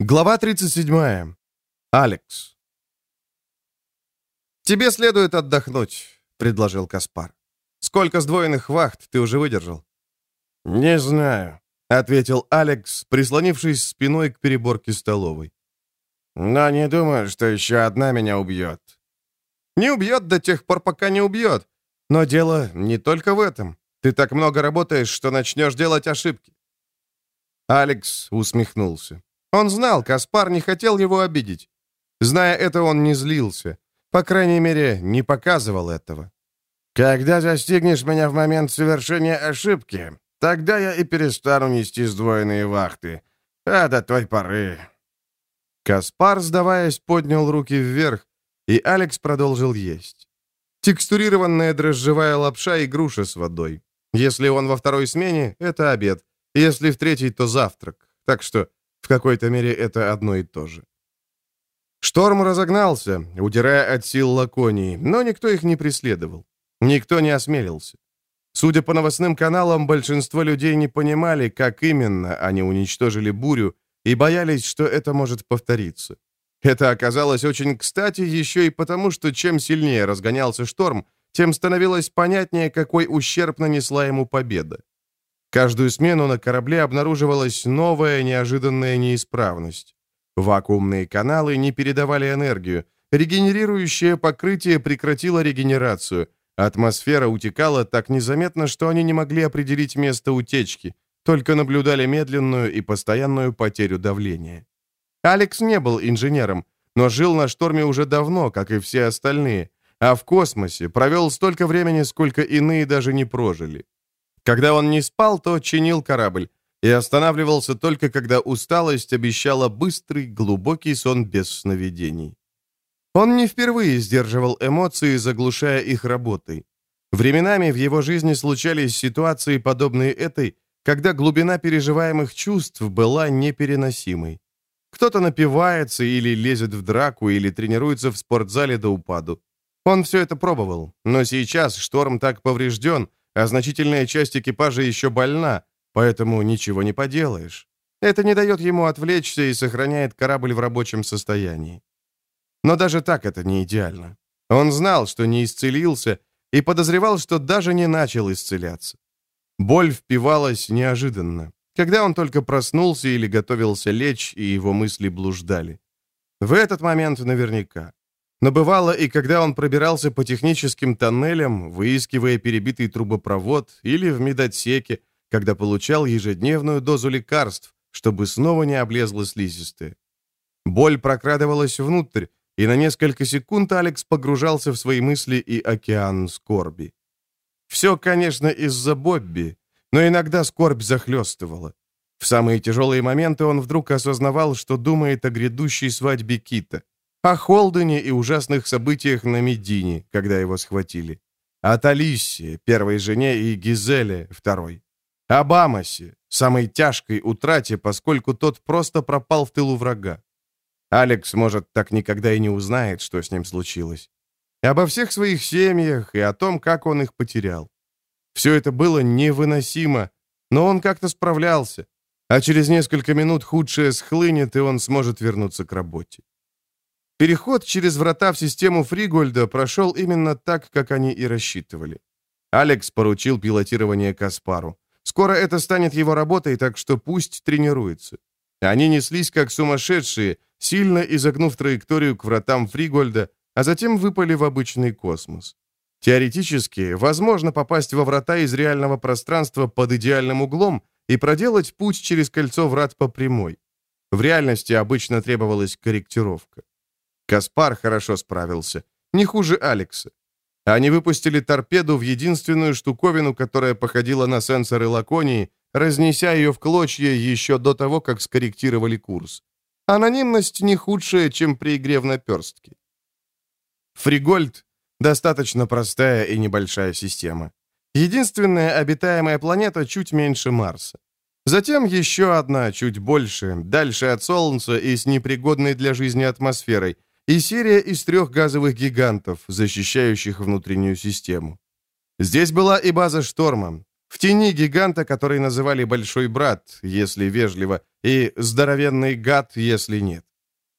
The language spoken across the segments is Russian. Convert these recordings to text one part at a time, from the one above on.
Глава 37. Алекс. «Тебе следует отдохнуть», — предложил Каспар. «Сколько сдвоенных вахт ты уже выдержал?» «Не знаю», — ответил Алекс, прислонившись спиной к переборке столовой. «Но не думаю, что еще одна меня убьет». «Не убьет до тех пор, пока не убьет. Но дело не только в этом. Ты так много работаешь, что начнешь делать ошибки». Алекс усмехнулся. Он знал, Каспар не хотел его обидеть. Зная это, он не злился. По крайней мере, не показывал этого. «Когда застигнешь меня в момент совершения ошибки, тогда я и перестану нести сдвоенные вахты. А до той поры...» Каспар, сдаваясь, поднял руки вверх, и Алекс продолжил есть. Текстурированная дрожжевая лапша и груша с водой. Если он во второй смене, это обед. Если в третьей, то завтрак. Так что в какой-то мере это одно и то же. Шторм разогнался, удирая от сил Лаконии, но никто их не преследовал. Никто не осмелился. Судя по новостным каналам, большинство людей не понимали, как именно они уничтожили бурю, и боялись, что это может повториться. Это оказалось очень кстати еще и потому, что чем сильнее разгонялся шторм, тем становилось понятнее, какой ущерб нанесла ему победа. Каждую смену на корабле обнаруживалась новая неожиданная неисправность. Вакуумные каналы не передавали энергию, регенерирующее покрытие прекратило регенерацию, атмосфера утекала так незаметно, что они не могли определить место утечки, только наблюдали медленную и постоянную потерю давления. Алекс не был инженером, но жил на шторме уже давно, как и все остальные, а в космосе провел столько времени, сколько иные даже не прожили. Когда он не спал, то чинил корабль и останавливался только когда усталость обещала быстрый, глубокий сон без сновидений. Он не впервые сдерживал эмоции, заглушая их работой. Временами в его жизни случались ситуации, подобные этой, когда глубина переживаемых чувств была непереносимой. Кто-то напивается или лезет в драку, или тренируется в спортзале до упаду. Он все это пробовал, но сейчас шторм так поврежден, а значительная часть экипажа еще больна, поэтому ничего не поделаешь. Это не дает ему отвлечься и сохраняет корабль в рабочем состоянии. Но даже так это не идеально. Он знал, что не исцелился, и подозревал, что даже не начал исцеляться. Боль впивалась неожиданно, когда он только проснулся или готовился лечь, и его мысли блуждали. В этот момент наверняка. Но бывало и когда он пробирался по техническим тоннелям, выискивая перебитый трубопровод, или в медотсеке, когда получал ежедневную дозу лекарств, чтобы снова не облезло слизистое. Боль прокрадывалась внутрь, и на несколько секунд Алекс погружался в свои мысли и океан скорби. Все, конечно, из-за Бобби, но иногда скорбь захлестывала. В самые тяжелые моменты он вдруг осознавал, что думает о грядущей свадьбе Кита — о Холдене и ужасных событиях на Медине, когда его схватили. О Талисе, первой жене, и Гизеле, второй. Об Амосе, самой тяжкой утрате, поскольку тот просто пропал в тылу врага. Алекс, может, так никогда и не узнает, что с ним случилось. Обо всех своих семьях и о том, как он их потерял. Все это было невыносимо, но он как-то справлялся, а через несколько минут худшее схлынет, и он сможет вернуться к работе. Переход через врата в систему Фригольда прошел именно так, как они и рассчитывали. Алекс поручил пилотирование Каспару. Скоро это станет его работой, так что пусть тренируется. Они неслись как сумасшедшие, сильно изогнув траекторию к вратам Фригольда, а затем выпали в обычный космос. Теоретически, возможно попасть во врата из реального пространства под идеальным углом и проделать путь через кольцо врат по прямой. В реальности обычно требовалась корректировка. Каспар хорошо справился. Не хуже Алекса. Они выпустили торпеду в единственную штуковину, которая походила на сенсоры Лаконии, разнеся ее в клочья еще до того, как скорректировали курс. Анонимность не худшая, чем при игре в наперстки. Фригольд — достаточно простая и небольшая система. Единственная обитаемая планета чуть меньше Марса. Затем еще одна, чуть больше, дальше от Солнца и с непригодной для жизни атмосферой, и серия из трех газовых гигантов, защищающих внутреннюю систему. Здесь была и база «Шторма». В тени гиганта, который называли «большой брат», если вежливо, и «здоровенный гад», если нет.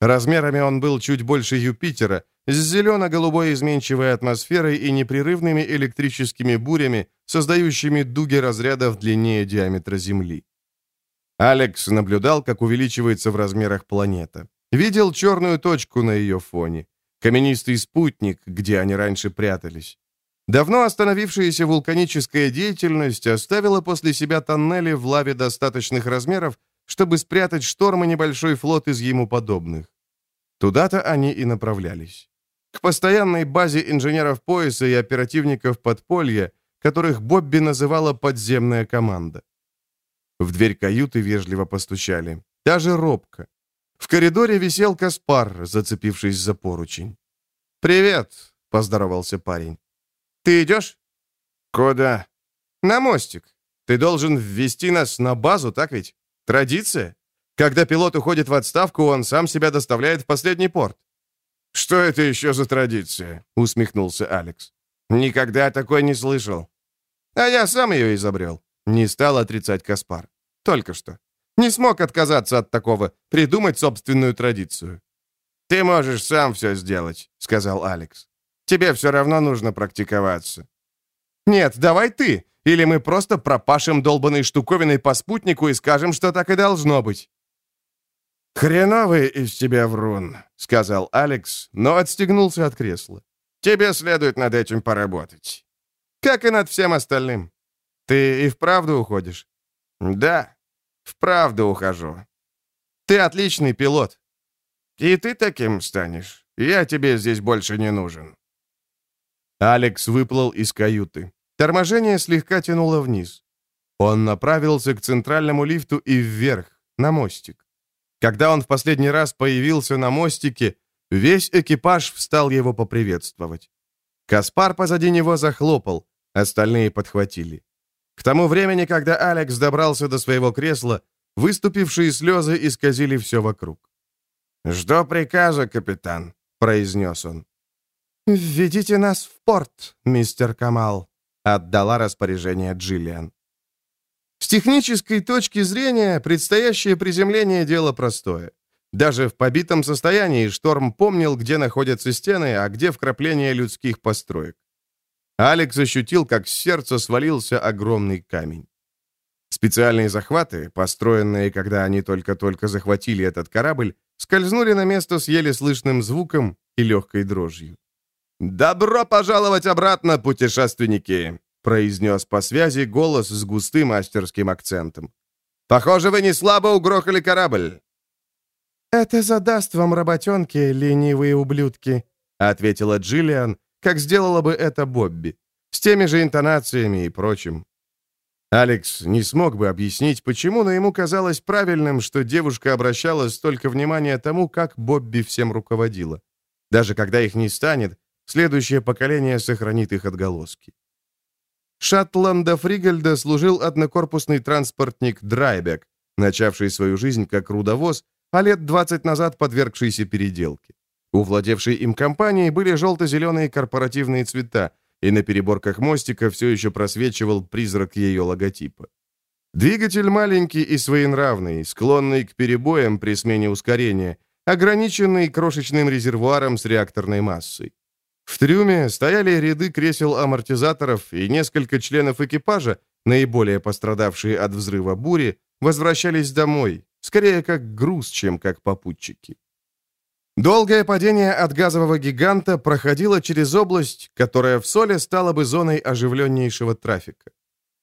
Размерами он был чуть больше Юпитера, с зелено-голубой изменчивой атмосферой и непрерывными электрическими бурями, создающими дуги разрядов длиннее диаметра Земли. Алекс наблюдал, как увеличивается в размерах планета. Видел черную точку на ее фоне. Каменистый спутник, где они раньше прятались. Давно остановившаяся вулканическая деятельность оставила после себя тоннели в лаве достаточных размеров, чтобы спрятать шторм и небольшой флот из ему подобных. Туда-то они и направлялись. К постоянной базе инженеров пояса и оперативников подполья, которых Бобби называла «подземная команда». В дверь каюты вежливо постучали. Даже робко. В коридоре висел Каспар, зацепившись за поручень. «Привет», — поздоровался парень. «Ты идешь?» «Куда?» «На мостик. Ты должен ввести нас на базу, так ведь? Традиция? Когда пилот уходит в отставку, он сам себя доставляет в последний порт». «Что это еще за традиция?» — усмехнулся Алекс. «Никогда такой не слышал». «А я сам ее изобрел», — не стал отрицать Каспар. «Только что. Не смог отказаться от такого, придумать собственную традицию». «Ты можешь сам все сделать», — сказал Алекс. «Тебе все равно нужно практиковаться». «Нет, давай ты, или мы просто пропашем долбанной штуковиной по спутнику и скажем, что так и должно быть». «Хреновый из тебя врун», — сказал Алекс, но отстегнулся от кресла. «Тебе следует над этим поработать». «Как и над всем остальным. Ты и вправду уходишь?» «Да, вправду ухожу». «Ты отличный пилот». «И ты таким станешь. Я тебе здесь больше не нужен». Алекс выплыл из каюты. Торможение слегка тянуло вниз. Он направился к центральному лифту и вверх, на мостик. Когда он в последний раз появился на мостике, весь экипаж встал его поприветствовать. Каспар позади него захлопал, остальные подхватили. К тому времени, когда Алекс добрался до своего кресла, выступившие слезы исказили все вокруг. «Жду приказа, капитан», — произнес он. «Введите нас в порт, мистер Камал», — отдала распоряжение Джиллиан. С технической точки зрения, предстоящее приземление – дело простое. Даже в побитом состоянии Шторм помнил, где находятся стены, а где вкрапления людских построек. Алекс ощутил, как с сердца свалился огромный камень. Специальные захваты, построенные, когда они только-только захватили этот корабль, скользнули на место с еле слышным звуком и легкой дрожью. «Добро пожаловать обратно, путешественники!» произнес по связи голос с густым мастерским акцентом. «Похоже, вы не слабо угрохали корабль». «Это задаст вам работенки, ленивые ублюдки», ответила Джиллиан, как сделала бы это Бобби, с теми же интонациями и прочим. Алекс не смог бы объяснить, почему, но ему казалось правильным, что девушка обращала столько внимания тому, как Бобби всем руководила. Даже когда их не станет, следующее поколение сохранит их отголоски. Шатланда Фригельда служил однокорпусный транспортник «Драйбек», начавший свою жизнь как рудовоз, а лет 20 назад подвергшийся переделке. У владевшей им компании были желто-зеленые корпоративные цвета, и на переборках мостика все еще просвечивал призрак ее логотипа. Двигатель маленький и своенравный, склонный к перебоям при смене ускорения, ограниченный крошечным резервуаром с реакторной массой. В трюме стояли ряды кресел-амортизаторов, и несколько членов экипажа, наиболее пострадавшие от взрыва бури, возвращались домой, скорее как груз, чем как попутчики. Долгое падение от газового гиганта проходило через область, которая в Соле стала бы зоной оживленнейшего трафика.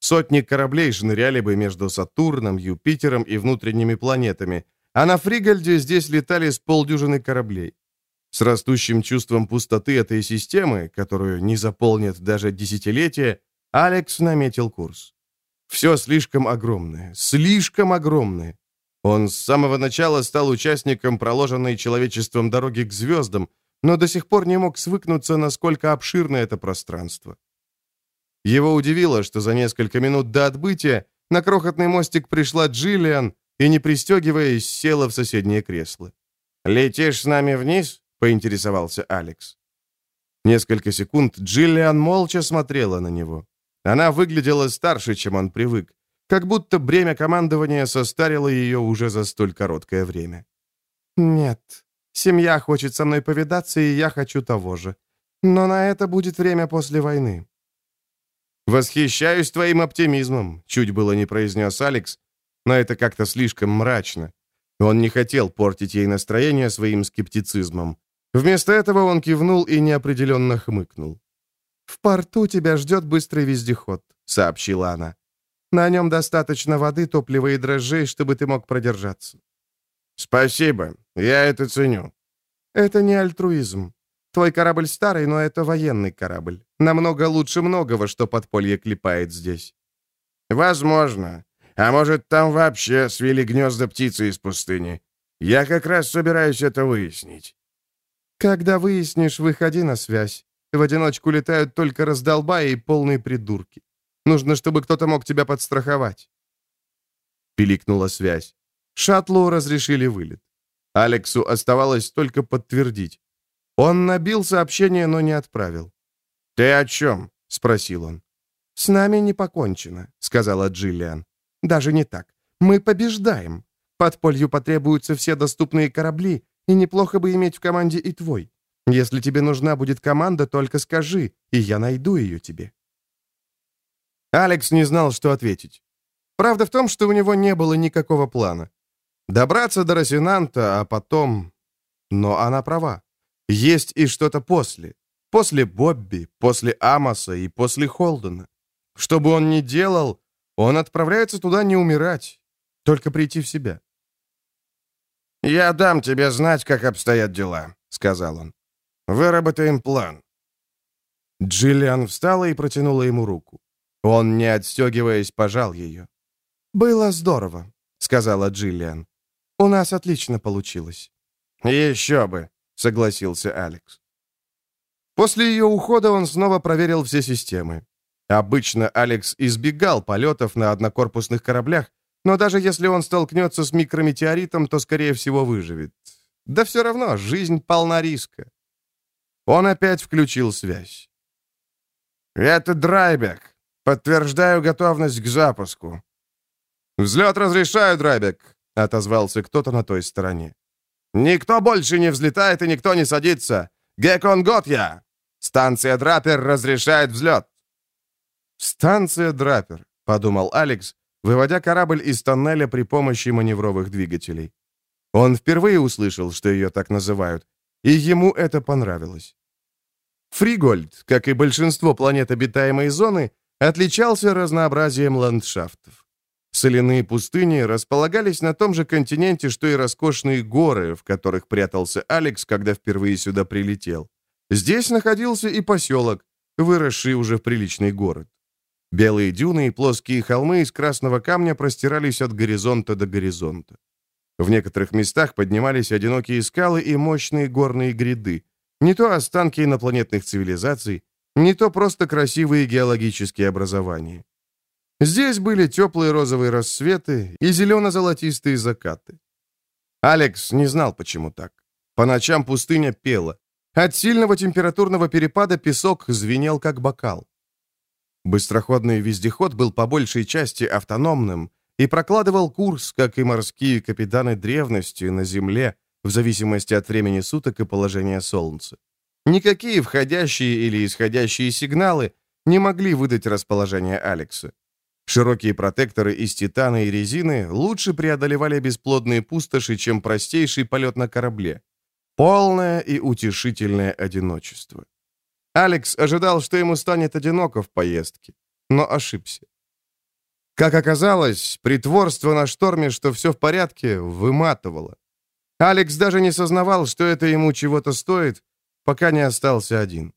Сотни кораблей шныряли бы между Сатурном, Юпитером и внутренними планетами, а на Фригальде здесь летали с полдюжины кораблей. С растущим чувством пустоты этой системы, которую не заполнит даже десятилетия, Алекс наметил курс. Все слишком огромное, слишком огромное. Он с самого начала стал участником проложенной человечеством дороги к звездам, но до сих пор не мог свыкнуться, насколько обширно это пространство. Его удивило, что за несколько минут до отбытия на крохотный мостик пришла Джиллиан и, не пристегиваясь, села в соседнее кресло. «Летишь с нами вниз?» — поинтересовался Алекс. Несколько секунд Джиллиан молча смотрела на него. Она выглядела старше, чем он привык, как будто бремя командования состарило ее уже за столь короткое время. «Нет, семья хочет со мной повидаться, и я хочу того же. Но на это будет время после войны». «Восхищаюсь твоим оптимизмом», — чуть было не произнес Алекс, но это как-то слишком мрачно. Он не хотел портить ей настроение своим скептицизмом. Вместо этого он кивнул и неопределенно хмыкнул. «В порту тебя ждет быстрый вездеход», — сообщила она. «На нем достаточно воды, топлива и дрожжей, чтобы ты мог продержаться». «Спасибо, я это ценю». «Это не альтруизм. Твой корабль старый, но это военный корабль. Намного лучше многого, что подполье клепает здесь». «Возможно. А может, там вообще свели гнезда птицы из пустыни. Я как раз собираюсь это выяснить». «Когда выяснишь, выходи на связь. В одиночку летают только раздолбаи и полные придурки. Нужно, чтобы кто-то мог тебя подстраховать». Пиликнула связь. Шаттлу разрешили вылет. Алексу оставалось только подтвердить. Он набил сообщение, но не отправил. «Ты о чем?» — спросил он. «С нами не покончено», — сказала Джиллиан. «Даже не так. Мы побеждаем. Подполью потребуются все доступные корабли, и неплохо бы иметь в команде и твой. Если тебе нужна будет команда, только скажи, и я найду ее тебе». Алекс не знал, что ответить. Правда в том, что у него не было никакого плана. Добраться до Росинанта, а потом... Но она права. Есть и что-то после. После Бобби, после Амоса и после Холдена. Что бы он ни делал, он отправляется туда не умирать, только прийти в себя. «Я дам тебе знать, как обстоят дела», — сказал он. Выработаем план». Джиллиан встала и протянула ему руку. Он, не отстегиваясь, пожал ее. «Было здорово», — сказала Джиллиан. «У нас отлично получилось». «Еще бы», — согласился Алекс. После ее ухода он снова проверил все системы. Обычно Алекс избегал полетов на однокорпусных кораблях, но даже если он столкнется с микрометеоритом, то, скорее всего, выживет. Да все равно, жизнь полна риска. Он опять включил связь. «Это Драйбек. Подтверждаю готовность к запуску». «Взлет разрешаю, Драйбек», — отозвался кто-то на той стороне. «Никто больше не взлетает и никто не садится. Гекон Готья! Станция Драпер разрешает взлет». «Станция Драпер», — подумал Алекс, выводя корабль из тоннеля при помощи маневровых двигателей. Он впервые услышал, что ее так называют, и ему это понравилось. Фригольд, как и большинство планет обитаемой зоны, отличался разнообразием ландшафтов. Соляные пустыни располагались на том же континенте, что и роскошные горы, в которых прятался Алекс, когда впервые сюда прилетел. Здесь находился и поселок, выросший уже в приличный город. Белые дюны и плоские холмы из красного камня простирались от горизонта до горизонта. В некоторых местах поднимались одинокие скалы и мощные горные гряды, не то останки инопланетных цивилизаций, не то просто красивые геологические образования. Здесь были теплые розовые рассветы и зелено-золотистые закаты. Алекс не знал, почему так. По ночам пустыня пела. От сильного температурного перепада песок звенел, как бокал. Быстроходный вездеход был по большей части автономным и прокладывал курс, как и морские капитаны древности, на Земле, в зависимости от времени суток и положения Солнца. Никакие входящие или исходящие сигналы не могли выдать расположение Алекса. Широкие протекторы из титана и резины лучше преодолевали бесплодные пустоши, чем простейший полет на корабле. Полное и утешительное одиночество. Алекс ожидал, что ему станет одиноко в поездке, но ошибся. Как оказалось, притворство на шторме, что все в порядке, выматывало. Алекс даже не сознавал, что это ему чего-то стоит, пока не остался один.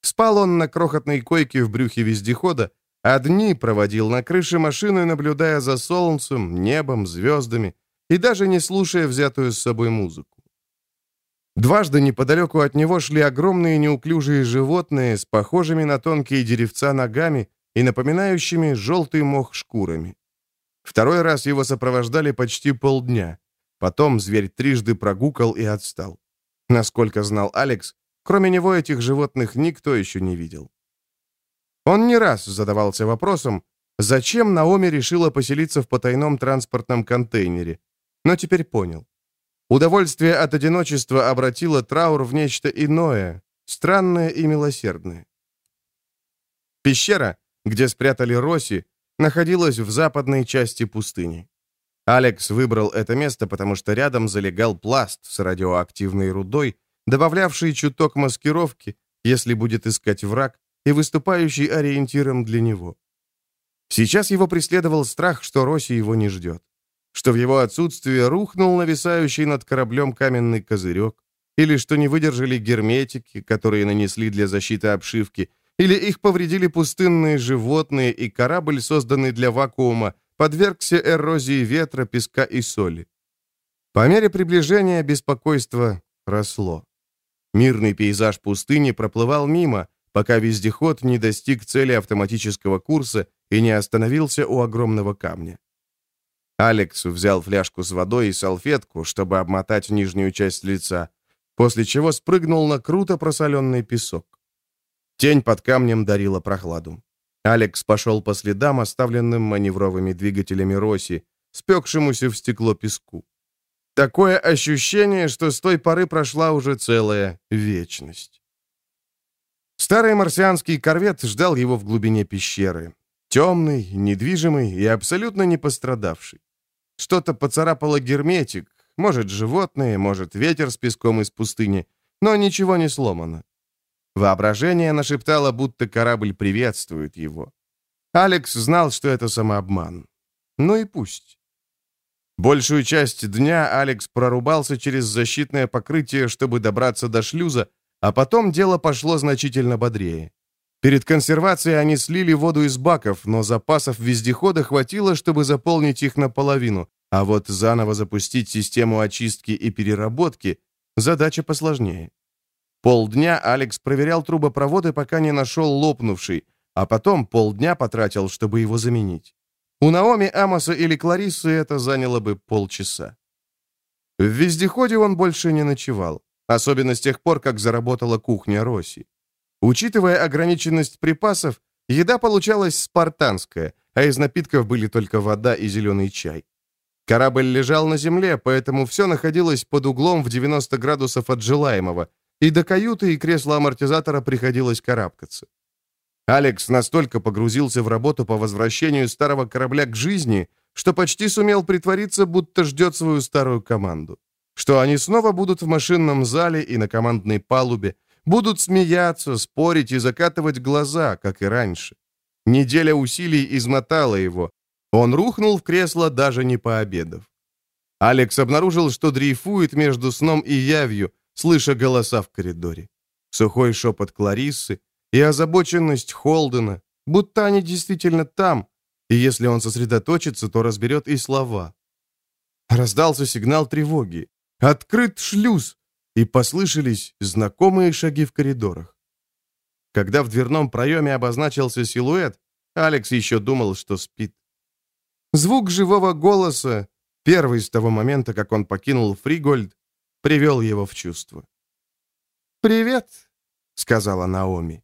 Спал он на крохотной койке в брюхе вездехода, а дни проводил на крыше машины, наблюдая за солнцем, небом, звездами и даже не слушая взятую с собой музыку. Дважды неподалеку от него шли огромные неуклюжие животные с похожими на тонкие деревца ногами и напоминающими желтый мох шкурами. Второй раз его сопровождали почти полдня. Потом зверь трижды прогукал и отстал. Насколько знал Алекс, кроме него этих животных никто еще не видел. Он не раз задавался вопросом, зачем Наоми решила поселиться в потайном транспортном контейнере, но теперь понял. Удовольствие от одиночества обратило траур в нечто иное, странное и милосердное. Пещера, где спрятали Роси, находилась в западной части пустыни. Алекс выбрал это место, потому что рядом залегал пласт с радиоактивной рудой, добавлявший чуток маскировки, если будет искать враг, и выступающий ориентиром для него. Сейчас его преследовал страх, что Роси его не ждет, что в его отсутствие рухнул нависающий над кораблем каменный козырек, или что не выдержали герметики, которые нанесли для защиты обшивки, или их повредили пустынные животные, и корабль, созданный для вакуума, подвергся эрозии ветра, песка и соли. По мере приближения беспокойство росло. Мирный пейзаж пустыни проплывал мимо, пока вездеход не достиг цели автоматического курса и не остановился у огромного камня. Алекс взял фляжку с водой и салфетку, чтобы обмотать нижнюю часть лица, после чего спрыгнул на круто просоленный песок. Тень под камнем дарила прохладу. Алекс пошел по следам, оставленным маневровыми двигателями Росси, спекшемуся в стекло песку. Такое ощущение, что с той поры прошла уже целая вечность. Старый марсианский корвет ждал его в глубине пещеры. Темный, недвижимый и абсолютно не пострадавший. Что-то поцарапало герметик, может, животные, может, ветер с песком из пустыни, но ничего не сломано. Воображение нашептало, будто корабль приветствует его. Алекс знал, что это самообман. Ну и пусть. Большую часть дня Алекс прорубался через защитное покрытие, чтобы добраться до шлюза, а потом дело пошло значительно бодрее. Перед консервацией они слили воду из баков, но запасов вездехода хватило, чтобы заполнить их наполовину, а вот заново запустить систему очистки и переработки – задача посложнее. Полдня Алекс проверял трубопроводы, пока не нашел лопнувший, а потом полдня потратил, чтобы его заменить. У Наоми, Амоса или Клариссы это заняло бы полчаса. В вездеходе он больше не ночевал, особенно с тех пор, как заработала кухня Росси. Учитывая ограниченность припасов, еда получалась спартанская, а из напитков были только вода и зеленый чай. Корабль лежал на земле, поэтому все находилось под углом в 90 градусов от желаемого, и до каюты и кресла амортизатора приходилось карабкаться. Алекс настолько погрузился в работу по возвращению старого корабля к жизни, что почти сумел притвориться, будто ждет свою старую команду. Что они снова будут в машинном зале и на командной палубе, будут смеяться, спорить и закатывать глаза, как и раньше. Неделя усилий измотала его. Он рухнул в кресло, даже не пообедав. Алекс обнаружил, что дрейфует между сном и явью, слыша голоса в коридоре. Сухой шепот Клариссы и озабоченность Холдена, будто они действительно там, и если он сосредоточится, то разберет и слова. Раздался сигнал тревоги. Открыт шлюз, и послышались знакомые шаги в коридорах. Когда в дверном проеме обозначился силуэт, Алекс еще думал, что спит. Звук живого голоса, первый с того момента, как он покинул Фригольд, привел его в чувство. «Привет», — сказала Наоми.